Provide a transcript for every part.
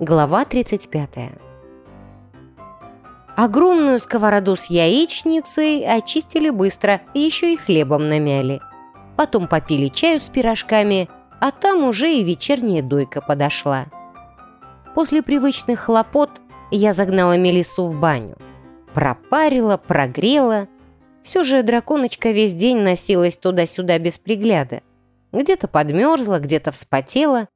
Глава 35. Огромную сковороду с яичницей очистили быстро, еще и хлебом намяли. Потом попили чаю с пирожками, а там уже и вечерняя дойка подошла. После привычных хлопот я загнала Мелиссу в баню. Пропарила, прогрела. Все же драконочка весь день носилась туда-сюда без пригляда. Где-то подмерзла, где-то вспотела.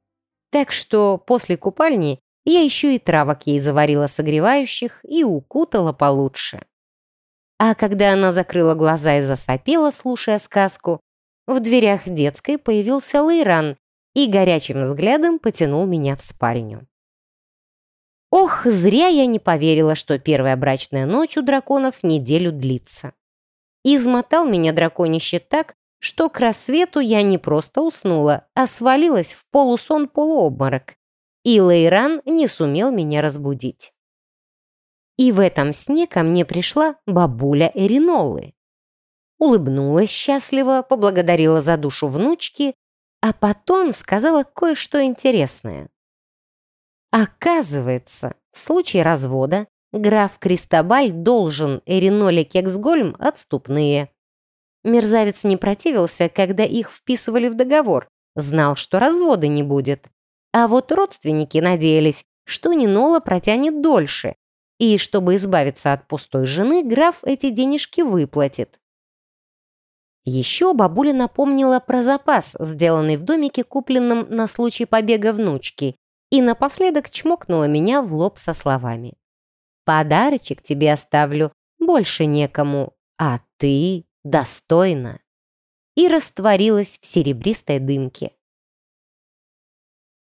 Так что после купальни я еще и травок ей заварила согревающих и укутала получше. А когда она закрыла глаза и засопела, слушая сказку, в дверях детской появился Лейран и горячим взглядом потянул меня в спальню. Ох, зря я не поверила, что первая брачная ночь у драконов неделю длится. Измотал меня драконище так, что к рассвету я не просто уснула, а свалилась в полусон-полуобморок, и Лейран не сумел меня разбудить. И в этом сне ко мне пришла бабуля Эринолы. Улыбнулась счастливо, поблагодарила за душу внучки, а потом сказала кое-что интересное. Оказывается, в случае развода граф Кристобаль должен Эриноле Кексгольм отступные. Мерзавец не противился, когда их вписывали в договор, знал, что развода не будет. А вот родственники надеялись, что Нинола протянет дольше, и чтобы избавиться от пустой жены, граф эти денежки выплатит. Еще бабуля напомнила про запас, сделанный в домике, купленном на случай побега внучки, и напоследок чмокнула меня в лоб со словами. «Подарочек тебе оставлю, больше некому, а ты достойна». И растворилась в серебристой дымке.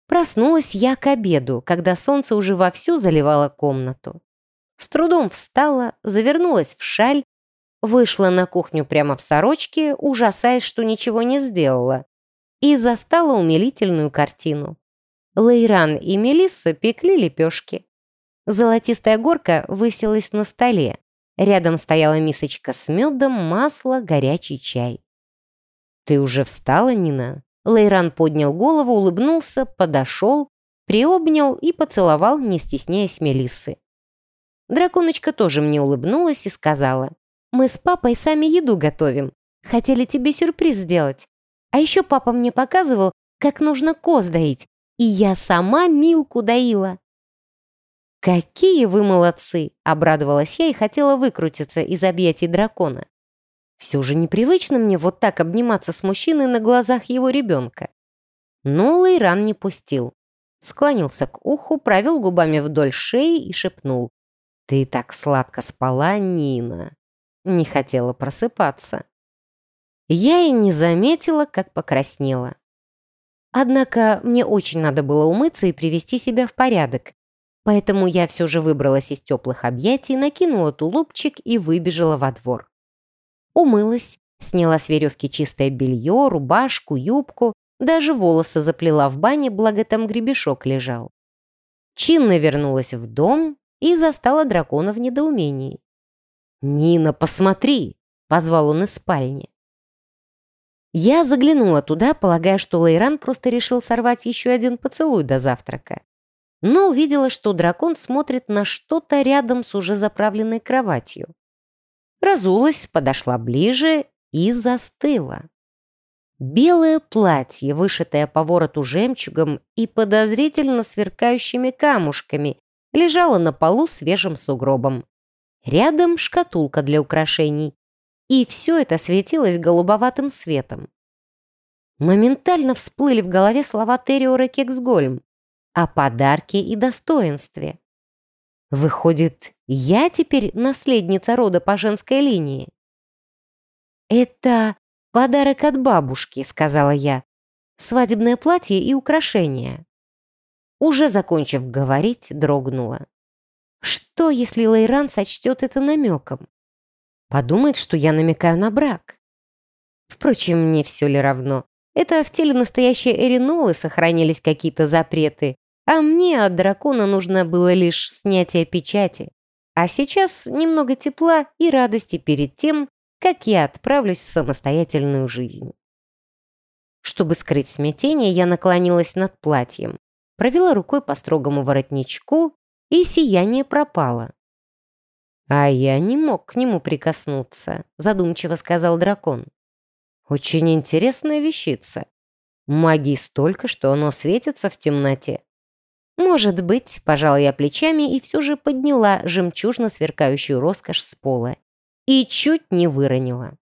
Проснулась я к обеду, когда солнце уже вовсю заливало комнату. С трудом встала, завернулась в шаль, вышла на кухню прямо в сорочке, ужасаясь, что ничего не сделала, и застала умилительную картину. Лейран и Мелисса пекли лепешки. Золотистая горка высилась на столе. Рядом стояла мисочка с медом, масло, горячий чай. «Ты уже встала, Нина?» Лейран поднял голову, улыбнулся, подошел, приобнял и поцеловал, не стесняясь Мелиссы. Драконочка тоже мне улыбнулась и сказала, «Мы с папой сами еду готовим. Хотели тебе сюрприз сделать. А еще папа мне показывал, как нужно коз доить, и я сама Милку доила». «Какие вы молодцы!» — обрадовалась я и хотела выкрутиться из объятий дракона. Все же непривычно мне вот так обниматься с мужчиной на глазах его ребенка. Но Лейран не пустил. Склонился к уху, провел губами вдоль шеи и шепнул. «Ты так сладко спала, Нина!» Не хотела просыпаться. Я и не заметила, как покраснела. Однако мне очень надо было умыться и привести себя в порядок, поэтому я все же выбралась из теплых объятий, накинула тулупчик и выбежала во двор. Умылась, сняла с веревки чистое белье, рубашку, юбку, даже волосы заплела в бане, благо там гребешок лежал. Чинно вернулась в дом и застала дракона в недоумении. «Нина, посмотри!» — позвал он из спальни. Я заглянула туда, полагая, что Лейран просто решил сорвать еще один поцелуй до завтрака. Но увидела, что дракон смотрит на что-то рядом с уже заправленной кроватью разулась, подошла ближе и застыла. Белое платье, вышитое по вороту жемчугом и подозрительно сверкающими камушками, лежало на полу свежим сугробом. Рядом шкатулка для украшений. И все это светилось голубоватым светом. Моментально всплыли в голове слова Терриора Кексгольм о подарке и достоинстве. Выходит, я теперь наследница рода по женской линии. «Это подарок от бабушки», — сказала я. «Свадебное платье и украшения». Уже закончив говорить, дрогнула. Что, если Лейран сочтет это намеком? Подумает, что я намекаю на брак. Впрочем, мне все ли равно. Это в теле настоящей Эринолы сохранились какие-то запреты, а мне от дракона нужно было лишь снятие печати. А сейчас немного тепла и радости перед тем, как я отправлюсь в самостоятельную жизнь. Чтобы скрыть смятение, я наклонилась над платьем. провела рукой по строгому воротничку, и сияние пропало. «А я не мог к нему прикоснуться», — задумчиво сказал дракон. «Очень интересная вещица. Магии столько, что оно светится в темноте». «Может быть», — пожала я плечами и все же подняла жемчужно сверкающую роскошь с пола. И чуть не выронила.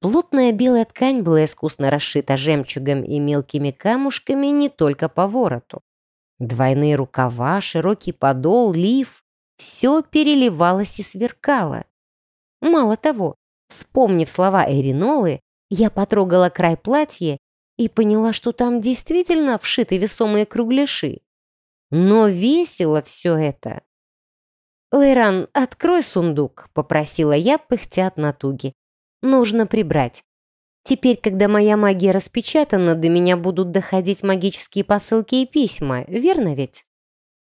Плотная белая ткань была искусно расшита жемчугом и мелкими камушками не только по вороту. Двойные рукава, широкий подол, лиф — все переливалось и сверкало. Мало того, вспомнив слова Эринолы, я потрогала край платья и поняла, что там действительно вшиты весомые кругляши. Но весело все это. «Лейран, открой сундук», — попросила я, пыхтя от натуги. Нужно прибрать. Теперь, когда моя магия распечатана, до меня будут доходить магические посылки и письма, верно ведь?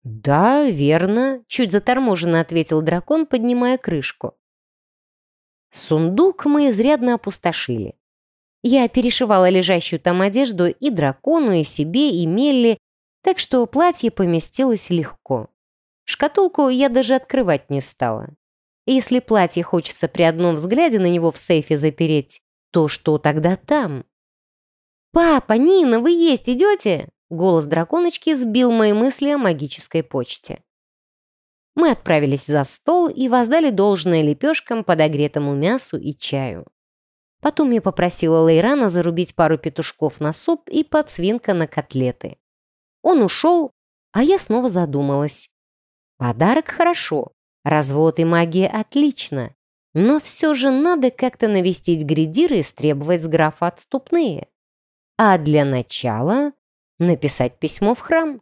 «Да, верно», — чуть заторможенно ответил дракон, поднимая крышку. Сундук мы изрядно опустошили. Я перешивала лежащую там одежду и дракону, и себе, и Мелли, так что платье поместилось легко. Шкатулку я даже открывать не стала. Если платье хочется при одном взгляде на него в сейфе запереть, то что тогда там? «Папа, Нина, вы есть идете?» Голос драконочки сбил мои мысли о магической почте. Мы отправились за стол и воздали должное лепешкам, подогретому мясу и чаю. Потом я попросила Лейрана зарубить пару петушков на суп и подсвинка на котлеты. Он ушел, а я снова задумалась. Подарок хорошо, Развод и магия отлично, но все же надо как-то навестить гридиры и стребовать с графа отступные. А для начала написать письмо в храм.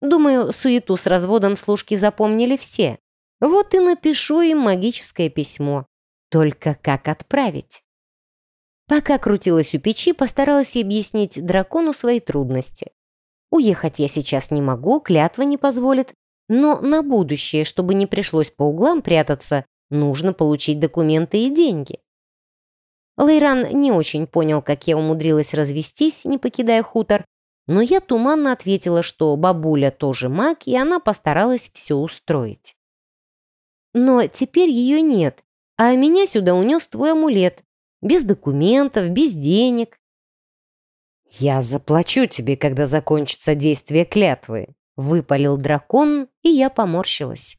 Думаю, суету с разводом служки запомнили все. Вот и напишу им магическое письмо. Только как отправить? Пока крутилась у печи, постаралась объяснить дракону свои трудности. Уехать я сейчас не могу, клятва не позволит, но на будущее, чтобы не пришлось по углам прятаться, нужно получить документы и деньги. Лейран не очень понял, как я умудрилась развестись, не покидая хутор, но я туманно ответила, что бабуля тоже маг, и она постаралась все устроить. Но теперь ее нет, а меня сюда унес твой амулет. Без документов, без денег. Я заплачу тебе, когда закончится действие клятвы, Выпалил дракон, и я поморщилась.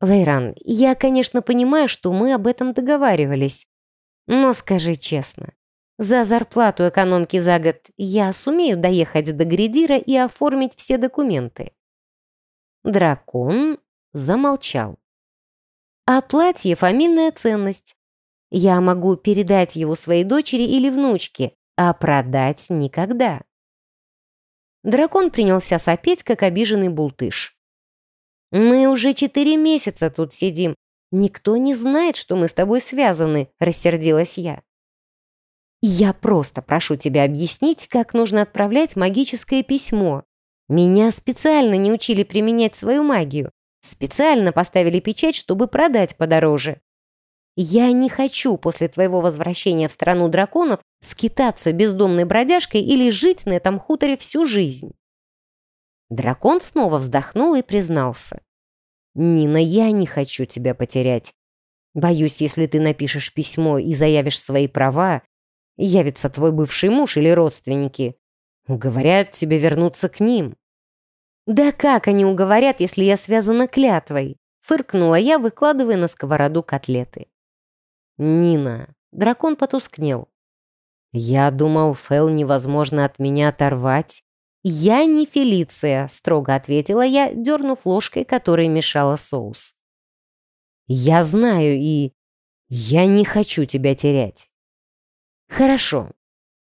«Лейран, я, конечно, понимаю, что мы об этом договаривались. Но скажи честно, за зарплату экономки за год я сумею доехать до Гридира и оформить все документы?» Дракон замолчал. «А платье — фамильная ценность. Я могу передать его своей дочери или внучке, а продать никогда. Дракон принялся сопеть, как обиженный бултыш. «Мы уже четыре месяца тут сидим. Никто не знает, что мы с тобой связаны», — рассердилась я. «Я просто прошу тебя объяснить, как нужно отправлять магическое письмо. Меня специально не учили применять свою магию. Специально поставили печать, чтобы продать подороже. Я не хочу после твоего возвращения в страну драконов скитаться бездомной бродяжкой или жить на этом хуторе всю жизнь. Дракон снова вздохнул и признался. «Нина, я не хочу тебя потерять. Боюсь, если ты напишешь письмо и заявишь свои права, явится твой бывший муж или родственники. Уговорят тебя вернуться к ним». «Да как они уговорят, если я связана клятвой?» Фыркнула я, выкладывая на сковороду котлеты. «Нина». Дракон потускнел. «Я думал, Фэл невозможно от меня оторвать». «Я не Фелиция», — строго ответила я, дернув ложкой, которая мешала соус. «Я знаю и... я не хочу тебя терять». «Хорошо.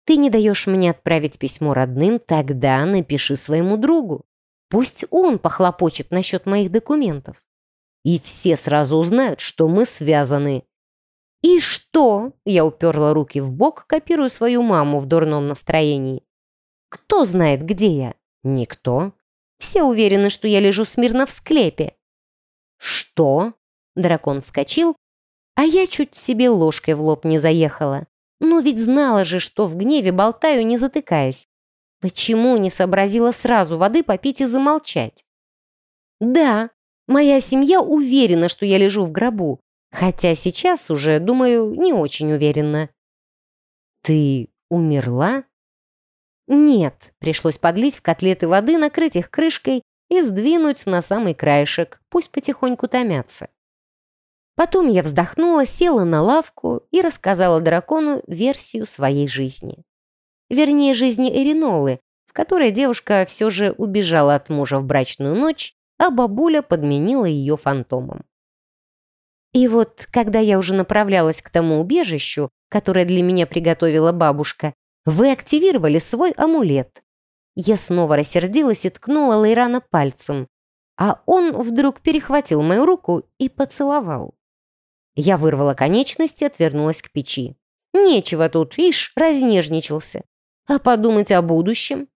Ты не даешь мне отправить письмо родным, тогда напиши своему другу. Пусть он похлопочет насчет моих документов. И все сразу узнают, что мы связаны. «И что?» — я уперла руки в бок, копируя свою маму в дурном настроении. «Кто знает, где я?» «Никто. Все уверены, что я лежу смирно в склепе». «Что?» — дракон вскочил, а я чуть себе ложкой в лоб не заехала. Но ведь знала же, что в гневе болтаю, не затыкаясь. Почему не сообразила сразу воды попить и замолчать? Да, моя семья уверена, что я лежу в гробу, хотя сейчас уже, думаю, не очень уверенно. Ты умерла? Нет, пришлось подлить в котлеты воды, накрыть их крышкой и сдвинуть на самый краешек, пусть потихоньку томятся. Потом я вздохнула, села на лавку и рассказала дракону версию своей жизни. Вернее, жизни Эринолы, в которой девушка все же убежала от мужа в брачную ночь, а бабуля подменила ее фантомом. И вот, когда я уже направлялась к тому убежищу, которое для меня приготовила бабушка, вы активировали свой амулет. Я снова рассердилась и ткнула Лейрана пальцем, а он вдруг перехватил мою руку и поцеловал. Я вырвала конечность и отвернулась к печи. Нечего тут, ишь, разнежничался. А подумать о будущем?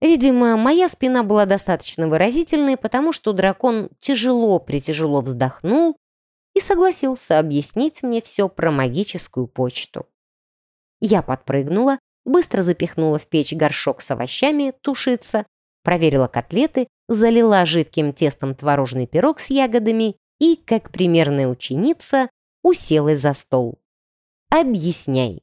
Видимо, моя спина была достаточно выразительной, потому что дракон тяжело-притяжело вздохнул и согласился объяснить мне все про магическую почту. Я подпрыгнула, быстро запихнула в печь горшок с овощами, тушиться, проверила котлеты, залила жидким тестом творожный пирог с ягодами и, как примерная ученица, уселась за стол. «Объясняй».